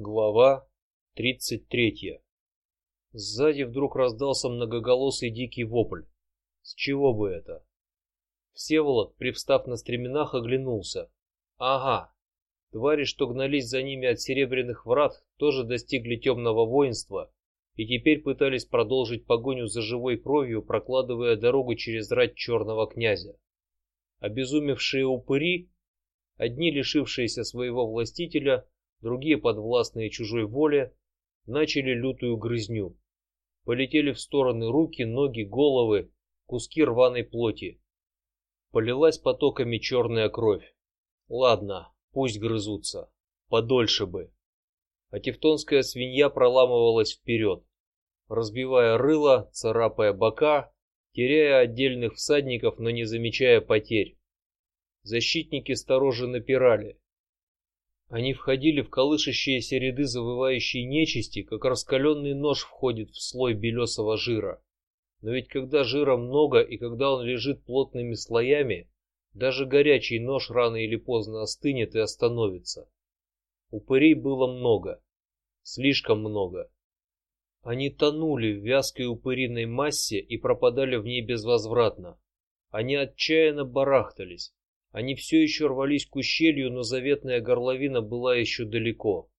Глава тридцать третья. Сзади вдруг раздался многоголосый дикий вопль. С чего бы это? Всеволод, привстав на стременах, оглянулся. Ага, твари, что гнались за ними от серебряных врат, тоже достигли темного воинства и теперь пытались продолжить погоню за живой кровью, прокладывая дорогу через рать черного князя. Обезумевшие упыри, одни лишившиеся своего властителя другие подвластные чужой воле, начали лютую грызню. Полетели в стороны руки, ноги, головы, куски рваной плоти. Полилась потоками черная кровь. Ладно, пусть грызутся, подольше бы. А тевтонская свинья проламывалась вперед, разбивая рыло, царапая бока, теряя отдельных всадников, но не замечая потерь. Защитники сторожа напирали, они входили в колышащиеся ряды завывающей нечисти, как раскаленный нож входит в слой белесого жира. Но ведь когда жира много и когда он лежит плотными слоями, даже горячий нож рано или поздно остынет и остановится. Упырей было много, слишком много. Они тонули в вязкой упыриной массе и пропадали в ней безвозвратно. Они отчаянно барахтались, они все еще рвались к ущелью, но заветная горловина была еще далеко.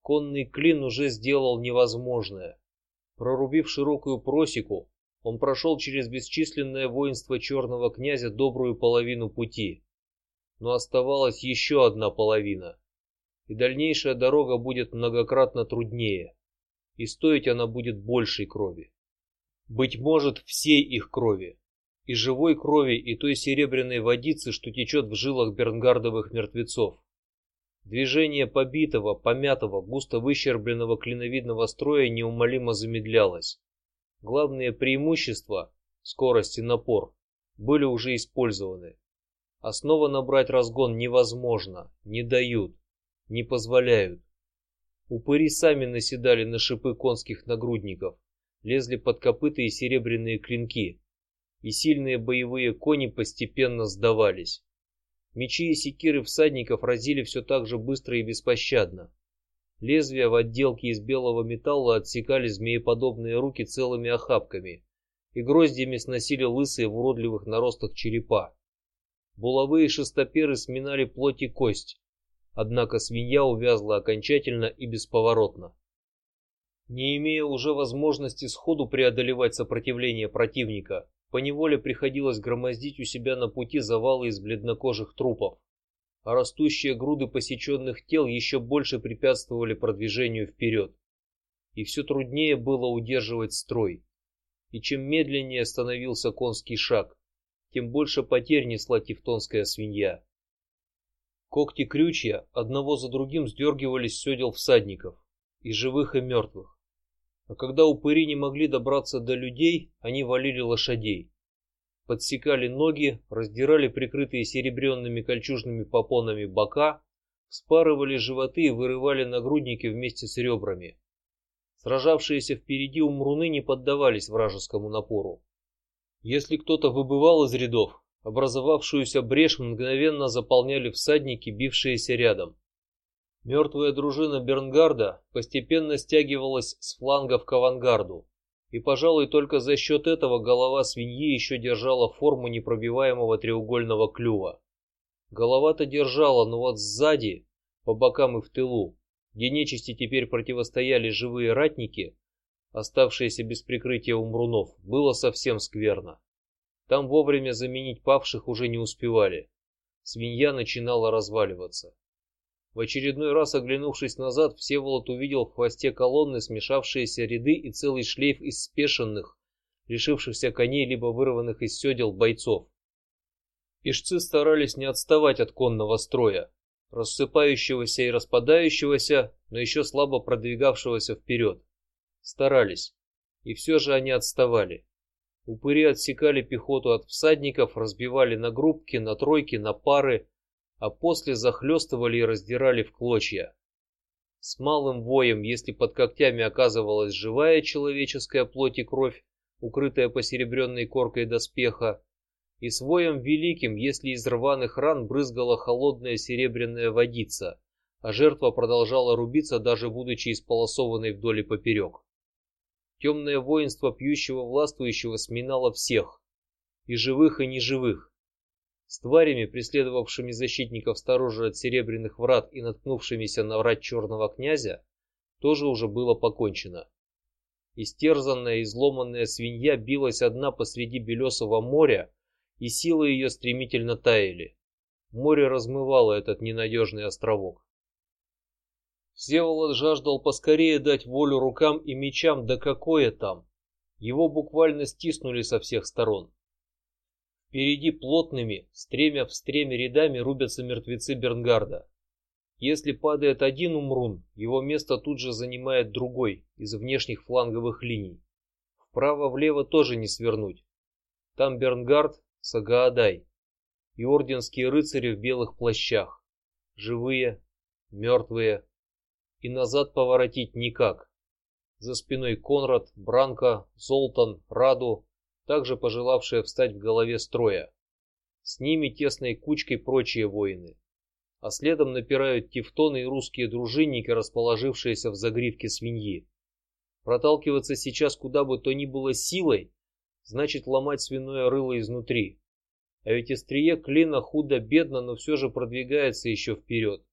Конный клин уже сделал невозможное. Прорубив широкую просеку, он прошел через бесчисленное воинство черного князя добрую половину пути, но оставалась еще одна половина, и дальнейшая дорога будет многократно труднее, и стоить она будет большей крови, быть может всей их крови и живой крови, и той серебряной водицы, что течет в жилах бернгардовых мертвецов. Движение побитого, помятого, густо выщербленного клиновидного строя неумолимо замедлялось. Главные преимущества скорость и напор были уже использованы. Основа набрать разгон невозможно, не дают, не позволяют. Упыри сами наседали на шипы конских нагрудников, лезли под копыта и серебряные клинки, и сильные боевые кони постепенно сдавались. Мечи и секиры всадников разили все так же быстро и беспощадно. Лезвия в отделке из белого металла отсекали змееподобные руки целыми охапками, и гроздьями сносили лысые в уродливых наростах черепа. Булавы и шестоперы сминали плоть и кость, однако свинья увязла окончательно и бесповоротно. Не имея уже возможности сходу преодолевать сопротивление противника, по неволе приходилось громоздить у себя на пути завалы из бледнокожих трупов, а растущие груды посеченных тел еще больше препятствовали продвижению вперед, и все труднее было удерживать строй. И чем медленнее становился конский шаг, тем больше потерь несла тевтонская свинья. Когти крючья одного за другим сдергивались с седел всадников, и живых и мертвых. А когда упыри не могли добраться до людей, они валили лошадей, подсекали ноги, раздирали прикрытые серебряными кольчужными попонами бока, вспарывали животы и вырывали нагрудники вместе с ребрами. Сражавшиеся впереди умруны не поддавались вражескому напору. Если кто-то выбывал из рядов, образовавшуюся брешь мгновенно заполняли всадники, бившиеся рядом. Мертвая дружина Бернгарда постепенно стягивалась с флангов к авангарду, и, пожалуй, только за счет этого голова свиньи еще держала форму непробиваемого треугольного клюва. Голова-то держала, но вот сзади, по бокам и в тылу, где нечисти теперь противостояли живые ратники, оставшиеся без прикрытия умрунов, было совсем скверно. Там вовремя заменить павших уже не успевали. Свинья начинала разваливаться. В очередной раз оглянувшись назад, Всеволод увидел в хвосте колонны смешавшиеся ряды и целый шлейф из спешенных, лишившихся коней либо вырванных из седел бойцов. Ишцы старались не отставать от конного строя, рассыпающегося и распадающегося, но еще слабо продвигавшегося вперед. Старались, и все же они отставали. Упыри отсекали пехоту от всадников, разбивали на группки, на тройки, на пары а после захлестывали и раздирали в клочья. С малым воем, если под когтями оказывалась живая человеческая плоть и кровь, укрытая посеребренной коркой доспеха, и с воем великим, если из рваных ран брызгала холодная серебряная водица, а жертва продолжала рубиться, даже будучи исполосованной вдоль и поперек. Темное воинство пьющего властвующего сминало всех, и живых, и неживых. С тварями, преследовавшими защитников снаружи от серебряных врат и наткнувшимися на врат черного князя, тоже уже было покончено. Истерзанная, изломанная свинья билась одна посреди белесого моря, и силы ее стремительно таяли. Море размывало этот ненадежный островок. Всеволод жаждал поскорее дать волю рукам и мечам, да какое там! Его буквально стиснули со всех сторон. Впереди плотными, стремя в стреме рядами рубятся мертвецы Бернгарда. Если падает один умрун, его место тут же занимает другой из внешних фланговых линий. Вправо-влево тоже не свернуть. Там Бернгард, Сагаадай и орденские рыцари в белых плащах, живые, мертвые, и назад поворотить никак. За спиной Конрад, Бранко, Золтан, Раду, также пожелавшие встать в голове строя. С ними тесной кучкой прочие воины, а следом напирают тевтоны и русские дружинники, расположившиеся в загривке свиньи. Проталкиваться сейчас куда бы то ни было силой, значит ломать свиное рыло изнутри. А ведь острие клина худо-бедно, но все же продвигается еще вперед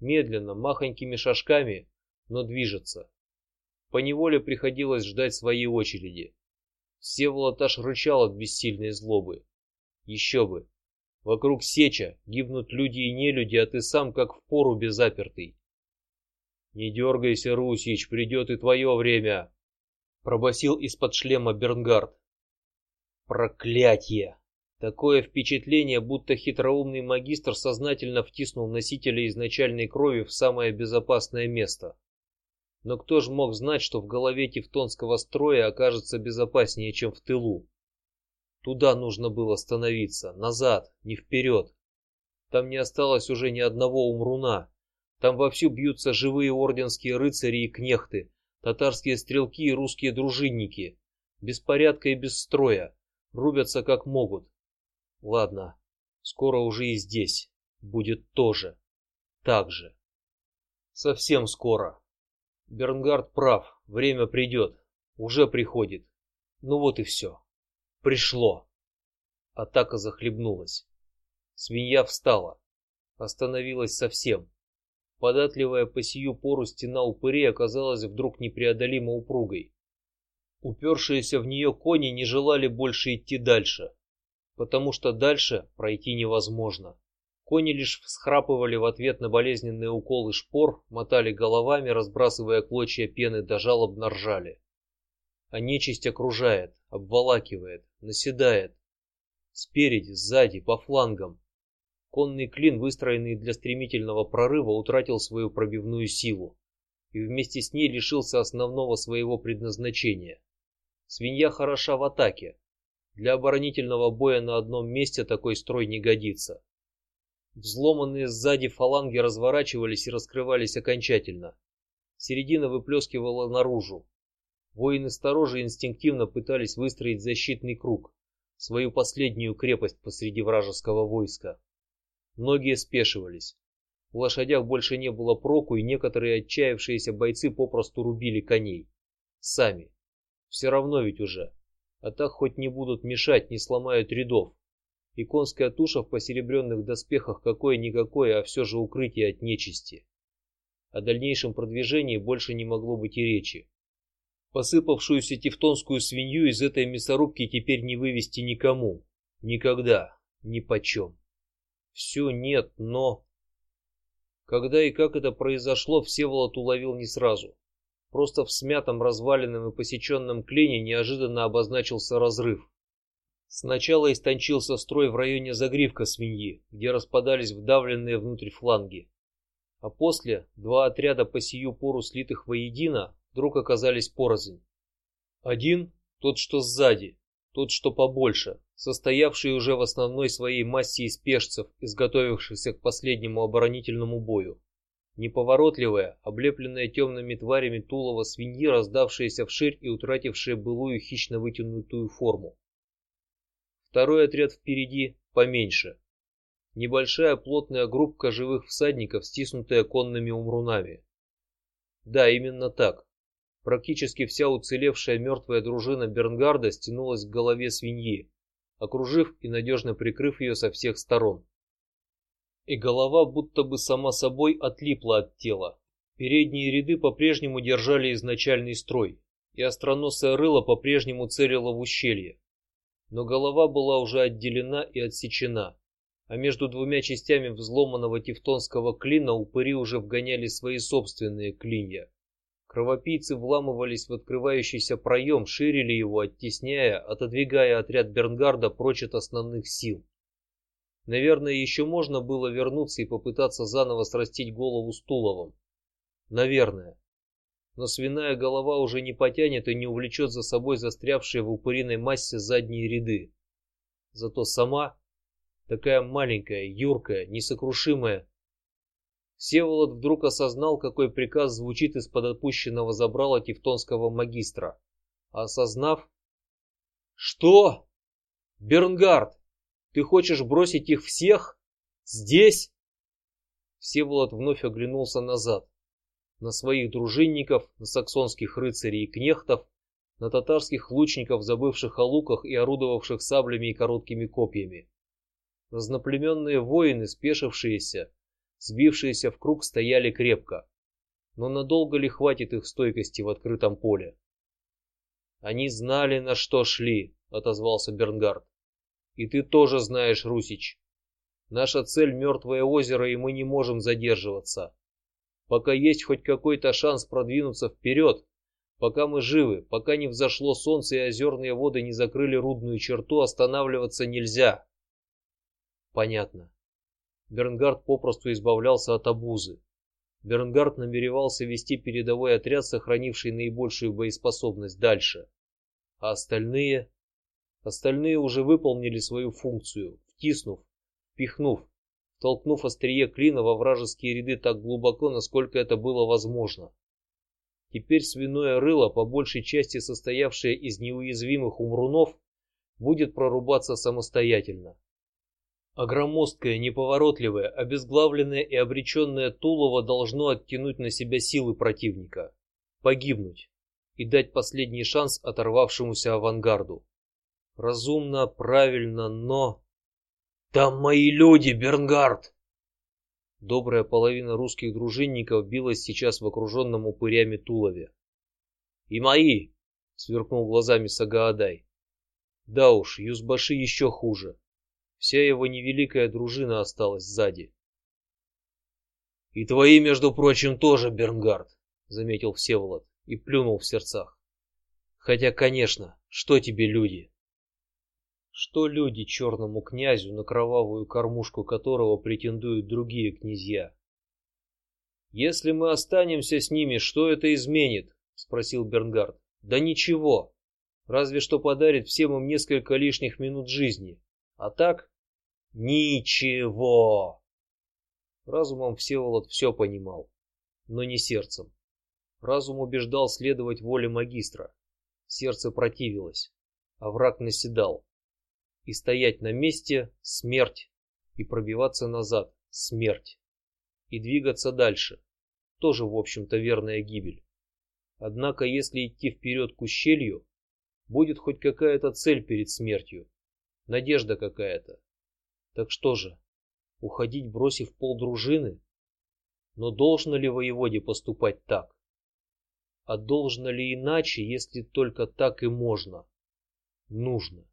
медленно, махонькими шажками, но движется. По неволе приходилось ждать своей очереди. Всеволод аж рычал от бессильной злобы. Еще бы. Вокруг сеча гибнут люди и нелюди, а ты сам как в порубе запертый. Не дергайся, Русич, придет и твое время. Пробасил из-под шлема Бернгард. Проклятье! Такое впечатление, будто хитроумный магистр сознательно втиснул носителя изначальной крови в самое безопасное место. Но кто ж мог знать, что в голове тевтонского строя окажется безопаснее, чем в тылу? Туда нужно было становиться, назад, не вперед. Там не осталось уже ни одного умруна. Там вовсю бьются живые орденские рыцари и кнехты, татарские стрелки и русские дружинники. Беспорядка и без строя, рубятся как могут. Ладно, скоро уже и здесь будет тоже, так же. Совсем скоро. Бернгард прав, время придет, уже приходит. Ну вот и все, пришло. Атака захлебнулась. Свинья встала, остановилась совсем. Податливая по сию пору стена упырей оказалась вдруг непреодолимо упругой. Упершиеся в нее кони не желали больше идти дальше потому что дальше пройти невозможно. Кони лишь всхрапывали в ответ на болезненные уколы шпор, мотали головами, разбрасывая клочья пены, до жалобно ржали. А нечисть окружает, обволакивает, наседает. Спереди, сзади, по флангам. Конный клин, выстроенный для стремительного прорыва, утратил свою пробивную силу и вместе с ней лишился основного своего предназначения. Свинья хороша в атаке, для оборонительного боя на одном месте такой строй не годится. Взломанные сзади фаланги разворачивались и раскрывались окончательно. Середина выплескивала наружу. Воины сторожи инстинктивно пытались выстроить защитный круг, свою последнюю крепость посреди вражеского войска. Многие спешивались. В лошадях больше не было проку, и некоторые отчаявшиеся бойцы попросту рубили коней. Сами. Все равно ведь уже а так хоть не будут мешать, не сломают рядов. И конская туша в посеребренных доспехах какое-никакое, а все же укрытие от нечисти. О дальнейшем продвижении больше не могло быть и речи. Посыпавшуюся тевтонскую свинью из этой мясорубки теперь не вывести никому, никогда, ни почем. Все нет, но когда и как это произошло, Всеволод уловил не сразу. Просто в смятом, разваленном и посеченном клине неожиданно обозначился разрыв. Сначала истончился строй в районе загривка свиньи, где распадались вдавленные внутрь фланги, а после два отряда по сию пору слитых воедино вдруг оказались порознь. Один, тот что сзади, тот что побольше, состоявший уже в основной своей массе из пешцев, изготовившихся к последнему оборонительному бою неповоротливая, облепленная темными тварями тулово свиньи, раздавшаяся вширь и утратившая былую хищно вытянутую форму. Второй отряд впереди поменьше, Небольшая плотная группка живых всадников, стиснутая конными умрунами. Да, именно так. Практически вся уцелевшая мертвая дружина Бернгарда стянулась к голове свиньи, окружив и надежно прикрыв ее со всех сторон. И голова будто бы сама собой отлипла от тела. Передние ряды по-прежнему держали изначальный строй, и остроносое рыло по-прежнему целило в ущелье, но голова была уже отделена и отсечена, а между двумя частями взломанного тевтонского клина упыри уже вгоняли свои собственные клинья. Кровопийцы вламывались в открывающийся проем, ширили его, оттесняя, отодвигая отряд Бернгарда прочь от основных сил. Наверное, еще можно было вернуться и попытаться заново срастить голову с Туловым. Наверное, но свиная голова уже не потянет и не увлечет за собой застрявшие в упыриной массе задние ряды. Зато сама такая маленькая, юркая, несокрушимая, Всеволод вдруг осознал, какой приказ звучит из-под отпущенного забрала тевтонского магистра. осознав, что? Бернгард, ты хочешь бросить их всех здесь? Всеволод вновь оглянулся назад, на своих дружинников, на саксонских рыцарей и кнехтов, на татарских лучников, забывших о луках и орудовавших саблями и короткими копьями. Разноплеменные воины, спешившиеся, сбившиеся в круг, стояли крепко. Но надолго ли хватит их стойкости в открытом поле? Они знали, на что шли, отозвался Бернгард. И ты тоже знаешь, Русич. Наша цель мертвое озеро, и мы не можем задерживаться. Пока есть хоть какой-то шанс продвинуться вперед, пока мы живы, пока не взошло солнце и озерные воды не закрыли рудную черту, останавливаться нельзя. Понятно. Бернгард попросту избавлялся от обузы. Бернгард намеревался вести передовой отряд, сохранивший наибольшую боеспособность, дальше, а остальные, остальные уже выполнили свою функцию, втиснув, впихнув, толкнув острие клина во вражеские ряды так глубоко, насколько это было возможно. Теперь свиное рыло, по большей части состоявшее из неуязвимых умрунов, будет прорубаться самостоятельно а неповоротливое, обезглавленное и обреченное Тулово должно оттянуть на себя силы противника, погибнуть и дать последний шанс оторвавшемуся авангарду. Разумно, правильно, но там мои люди, Бернгард. Добрая половина русских дружинников билась сейчас в окруженном упырями Тулове. И мои, сверкнул глазами Сагаадай. Да уж, Юзбаши еще хуже. Вся его невеликая дружина осталась сзади. И твои, между прочим, тоже, Бернгард, заметил Всеволод и плюнул в сердцах. Хотя, конечно, что тебе люди? Что люди черному князю, на кровавую кормушку которого претендуют другие князья? Если мы останемся с ними, что это изменит? спросил Бернгард. Да ничего, разве что подарит всем им несколько лишних минут жизни. А так ничего. Разумом Всеволод все понимал, но не сердцем. Разум убеждал следовать воле магистра, сердце противилось, а враг наседал. И стоять на месте смерть, и пробиваться назад смерть, и двигаться дальше тоже в общем-то верная гибель. Однако, если идти вперед к ущелью, будет хоть какая-то цель перед смертью, надежда какая-то. Так что же, уходить, бросив пол дружины? Но должно ли воеводе поступать так? А должно ли иначе, если только так и можно? Нужно.